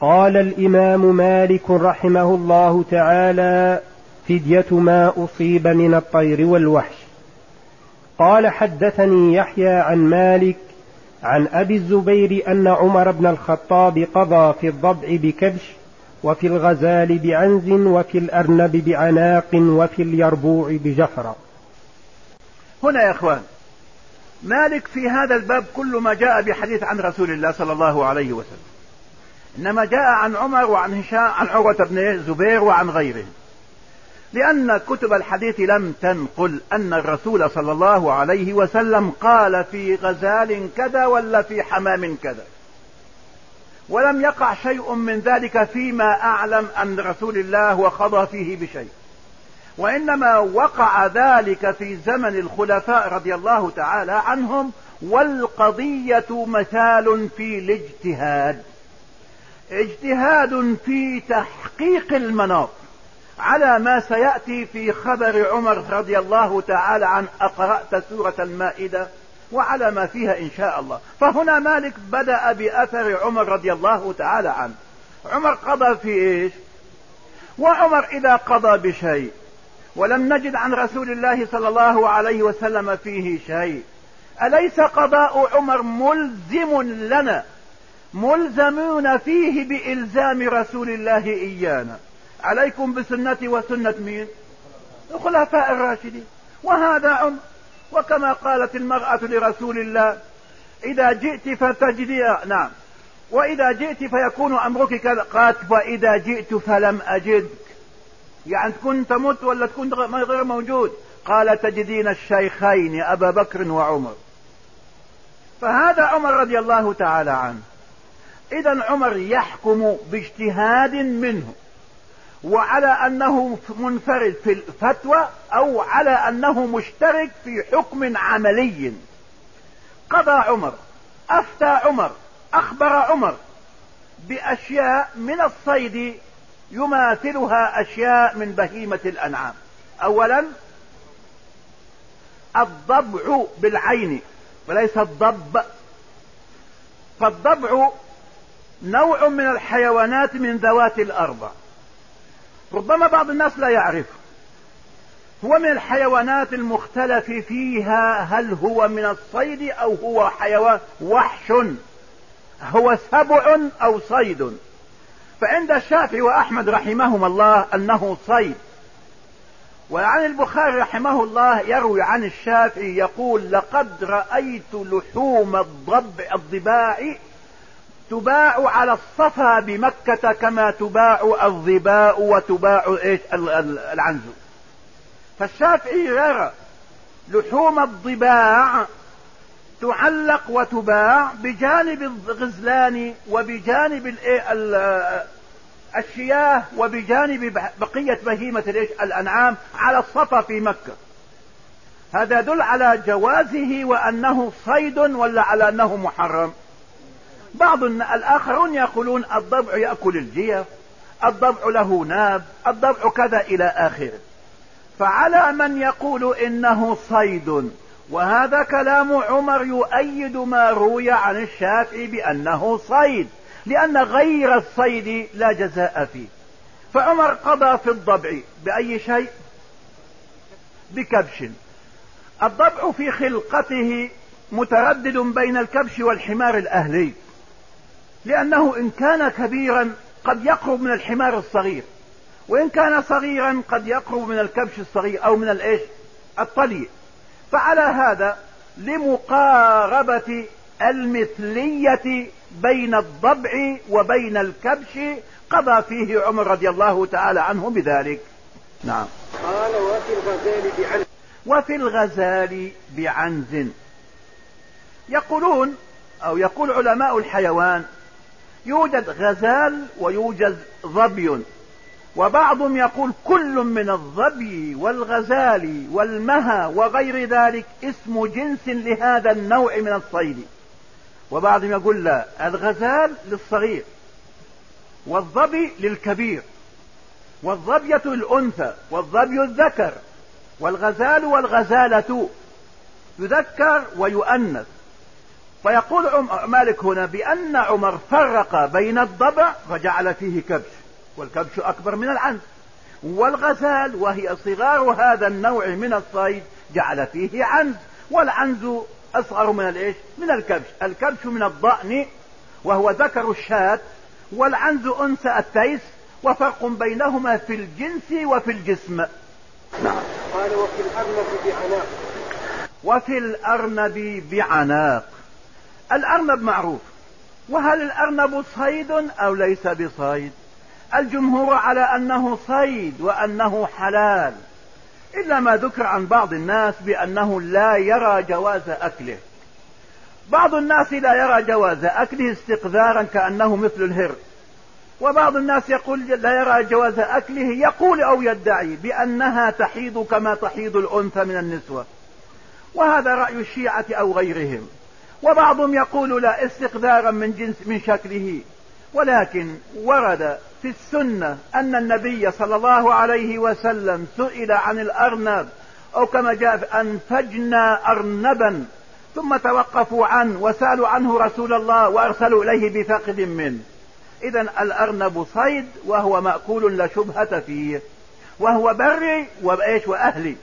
قال الإمام مالك رحمه الله تعالى فدية ما أصيب من الطير والوحش. قال حدثني يحيى عن مالك عن أبي الزبير أن عمر بن الخطاب قضى في الضبع بكبش وفي الغزال بعنز وفي الأرنب بعناق وفي اليربوع بجفرة. هنا يا إخوان مالك في هذا الباب كل ما جاء بحديث عن رسول الله صلى الله عليه وسلم. إنما جاء عن عمر وعن هشام عن عروة بن الزبير وعن غيرهم. لأن كتب الحديث لم تنقل أن الرسول صلى الله عليه وسلم قال في غزال كذا ولا في حمام كذا. ولم يقع شيء من ذلك فيما أعلم أن رسول الله وخضى فيه بشيء. وإنما وقع ذلك في زمن الخلفاء رضي الله تعالى عنهم والقضية مثال في الاجتهاد. اجتهاد في تحقيق المناط على ما سيأتي في خبر عمر رضي الله تعالى عن أقرأت سورة المائدة وعلى ما فيها إن شاء الله. فهنا مالك بدأ بأثر عمر رضي الله تعالى عنه. عمر قضى في إيش؟ وعمر إذا قضى بشيء ولم نجد عن رسول الله صلى الله عليه وسلم فيه شيء. أليس قضاء عمر ملزم لنا؟ ملزمون فيه بإلزام رسول الله إيانا. عليكم بسنتي وسنة مين؟ الخلفاء الراشدين. وهذا عمر وكما قالت المرأة لرسول الله إذا جئت فتجدي نعم. وإذا جئت فيكون أمرك كذا قالت فإذا جئت فلم أجدك. يعني تكون تموت ولا تكون غير موجود؟ قال تجدين الشيخين أبا بكر وعمر. فهذا عمر رضي الله تعالى عنه. إذا عمر يحكم باجتهاد منه وعلى أنه منفرد في الفتوى أو على أنه مشترك في حكم عملي. قضى عمر أفتى عمر أخبر عمر بأشياء من الصيد يماثلها أشياء من بهيمة الأنعام. أولا الضبع بالعين وليس الضب. فالضبع نوع من الحيوانات من ذوات الأربع ربما بعض الناس لا يعرف. هو من الحيوانات المختلف فيها هل هو من الصيد أو هو حيوان وحش. هو سبع أو صيد. فعند الشافعي وأحمد رحمهما الله أنه صيد. وعن البخاري رحمه الله يروي عن الشافعي يقول لقد رأيت لحوم الضب الضباع تباع على الصفا بمكة كما تباع الظباء وتباع إيش؟ العنز فالشافعي يرى لحوم الضباع تعلق وتباع بجانب الغزلان وبجانب الشياه وبجانب بقية بهيمة الأنعام على الصفا في مكة. هذا يدل على جوازه وأنه صيد ولا على أنه محرم. بعض الآخرون يقولون الضبع يأكل الجيف الضبع له ناب الضبع كذا إلى آخره. فعلى من يقول إنه صيد وهذا كلام عمر يؤيد ما روي عن الشافعي بأنه صيد لأن غير الصيد لا جزاء فيه. فعمر قضى في الضبع بأي شيء؟ بكبش. الضبع في خلقته متردد بين الكبش والحمار الأهلي. لأنه إن كان كبيرا قد يقرب من الحمار الصغير وإن كان صغيرا قد يقرب من الكبش الصغير أو من الإيش؟ الطلي. فعلى هذا لمقاربة المثلية بين الضبع وبين الكبش قضى فيه عمر رضي الله تعالى عنه بذلك. نعم. قال وفي الغزال بعنز. وفي الغزال بعنز. يقولون أو يقول علماء الحيوان يوجد غزال ويوجد ظبي. وبعضهم يقول كل من الظبي والغزال والمها وغير ذلك اسم جنس لهذا النوع من الصيد. وبعضهم يقول لا الغزال للصغير والظبي للكبير. والظبية الأنثى والظبي الذكر والغزال والغزالة. يذكر ويؤنث. فيقول مالك هنا بأن عمر فرق بين الضبع فجعل فيه كبش والكبش أكبر من العنز والغزال وهي صغار هذا النوع من الصيد جعل فيه عنز والعنز أصغر من الإيش؟ من الكبش الكبش من الضأن وهو ذكر الشاة والعنز أنثى التيس وفرق بينهما في الجنس وفي الجسم. نعم قال وفي الأرنب بعناق. وفي الأرنب بعناق. الأرنب معروف. وهل الأرنب صيد أو ليس بصيد؟ الجمهور على أنه صيد وأنه حلال إلا ما ذكر عن بعض الناس بأنه لا يرى جواز أكله. بعض الناس لا يرى جواز أكله استقذارا كأنه مثل الهر. وبعض الناس يقول لا يرى جواز أكله يقول أو يدعي بأنها تحيض كما تحيض الأنثى من النسوة. وهذا رأي الشيعة أو غيرهم. وبعضهم يقول لا استقذارا من جنس من شكله. ولكن ورد في السنة أن النبي صلى الله عليه وسلم سئل عن الأرنب أو كما جاء أنفجنا أرنبا ثم توقفوا عنه وسألوا عنه رسول الله وأرسلوا إليه بفقد منه. إذا الأرنب صيد وهو مأكول لا شبهة فيه وهو بري وإيش وأهلي.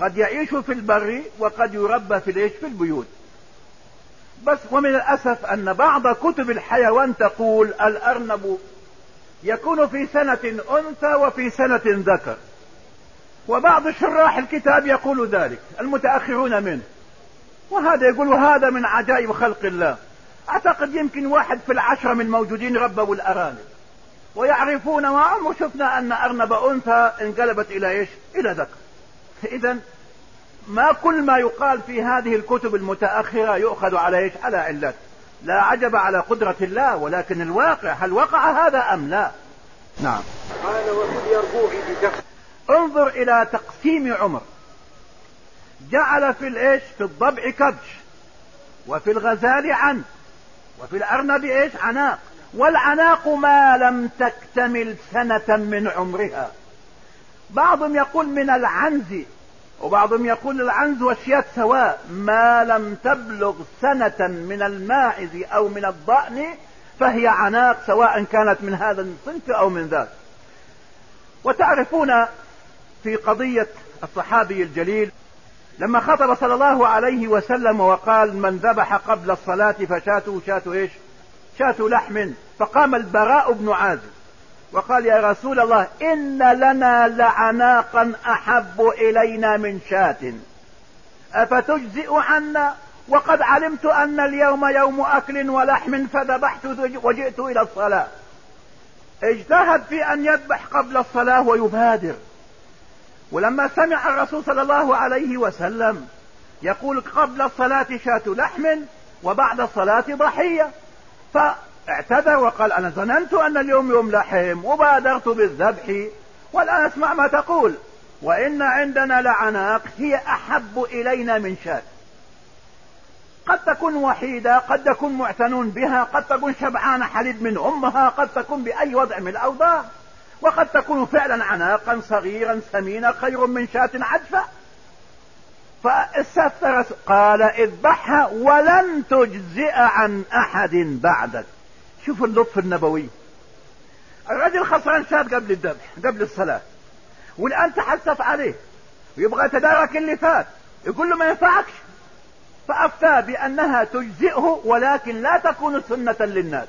قد يعيش في البر وقد يربى في الإيش في البيوت. بس ومن الأسف أن بعض كتب الحيوان تقول الأرنب يكون في سنة أنثى وفي سنة ذكر. وبعض شراح الكتاب يقول ذلك المتأخرون منه. وهذا يقول هذا من عجائب خلق الله. أعتقد يمكن واحد في العشرة من الموجودين ربوا الأرانب. ويعرفون معهم وشفنا أن أرنب أنثى انقلبت إلى إيش؟ إلى ذكر. اذا ما كل ما يقال في هذه الكتب المتأخرة يؤخذ على إيش؟ على علته لا عجب على قدرة الله ولكن الواقع هل وقع هذا أم لا؟ نعم. قال وفي بدفع انظر إلى تقسيم عمر. جعل في الإيش؟ في الضبع كبش وفي الغزال عن وفي الأرنب إيش؟ عناق. والعناق ما لم تكتمل سنة من عمرها. بعضهم يقول من العنز وبعضهم يقول العنز والشيات سواء ما لم تبلغ سنة من الماعز أو من الضأن فهي عناق سواء كانت من هذا الصنف أو من ذاك. وتعرفون في قضية الصحابي الجليل لما خطب صلى الله عليه وسلم وقال من ذبح قبل الصلاة فشاته شاته إيش؟ شاته لحم فقام البراء بن عازب. وقال يا رسول الله إن لنا لعناقا أحب إلينا من شاة. أفتجزئ عنا؟ وقد علمت أن اليوم يوم أكل ولحم فذبحت وجئت إلى الصلاة. اجتهد في أن يذبح قبل الصلاة ويبادر. ولما سمع الرسول صلى الله عليه وسلم يقول قبل الصلاة شاة لحم وبعد الصلاة ضحية. فاعتذر وقال أنا ظننت أن اليوم يوم لحم وبادرت بالذبح والآن اسمع ما تقول. وإن عندنا لعناق هي أحب إلينا من شاة قد تكون وحيدة قد تكون معتنون بها قد تكون شبعانة حليب من أمها قد تكون بأي وضع من الأوضاع. وقد تكون فعلا عناقا صغيرا سمينا خير من شاة عجفة. فاستفتر قال اذبحها ولن تجزئ عن أحد بعدك. شوف اللطف النبوي. الرجل خسران شاة قبل الذبح قبل الصلاة. والآن تحسف عليه. ويبغى يتدارك اللي فات. يقول له ما ينفعكش. فأفتى بأنها تجزئه ولكن لا تكون سنة للناس.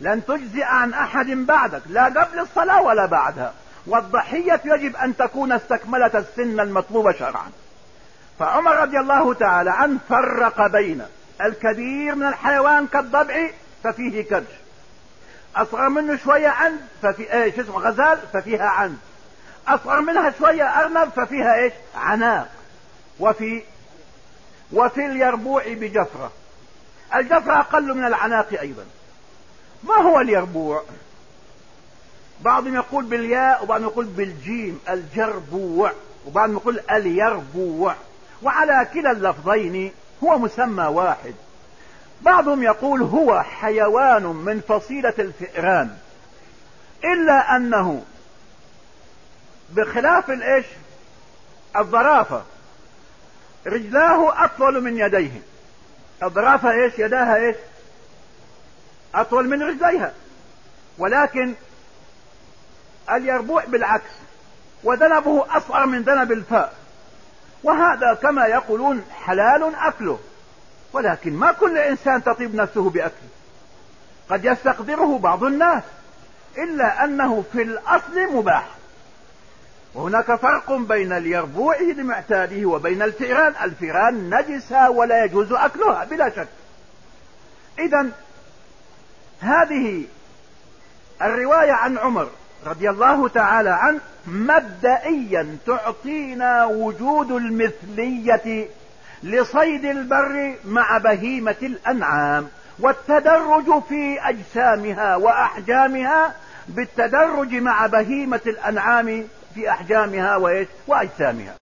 لن تجزئ عن أحد بعدك لا قبل الصلاة ولا بعدها. والضحية يجب أن تكون استكملت السن المطلوب شرعا. فعمر رضي الله تعالى عنه فرق بين الكبير من الحيوان كالضبع ففيه كبش أصغر منه شوية عند ففي إيش؟ اسمه غزال ففيها عند. أصغر منها شوية أرنب ففيها إيش؟ عناق. وفي وفي اليربوع بجفرة. الجفرة أقل من العناق أيضا. ما هو اليربوع؟ بعضهم يقول بالياء وبعضهم يقول بالجيم الجربوع. وبعضهم يقول اليربوع. وعلى كلا اللفظين هو مسمى واحد. بعضهم يقول هو حيوان من فصيلة الفئران إلا أنه بخلاف الإيش؟ الظرافة. رجلاه أطول من يديه. اضرافها إيش؟ يداها إيش؟ أطول من رجليها. ولكن اليربوع بالعكس وذنبه أصغر من ذنب الفاء وهذا كما يقولون حلال أكله. ولكن ما كل إنسان تطيب نفسه باكله قد يستقدره بعض الناس إلا أنه في الأصل مباح. وهناك فرق بين اليربوع لمعتاده وبين الفئران. الفئران نجسة ولا يجوز أكلها بلا شك. اذا هذه الرواية عن عمر رضي الله تعالى عنه مبدئيا تعطينا وجود المثلية لصيد البر مع بهيمة الأنعام والتدرج في أجسامها وأحجامها بالتدرج مع بهيمة الأنعام في أحجامها وأجسامها.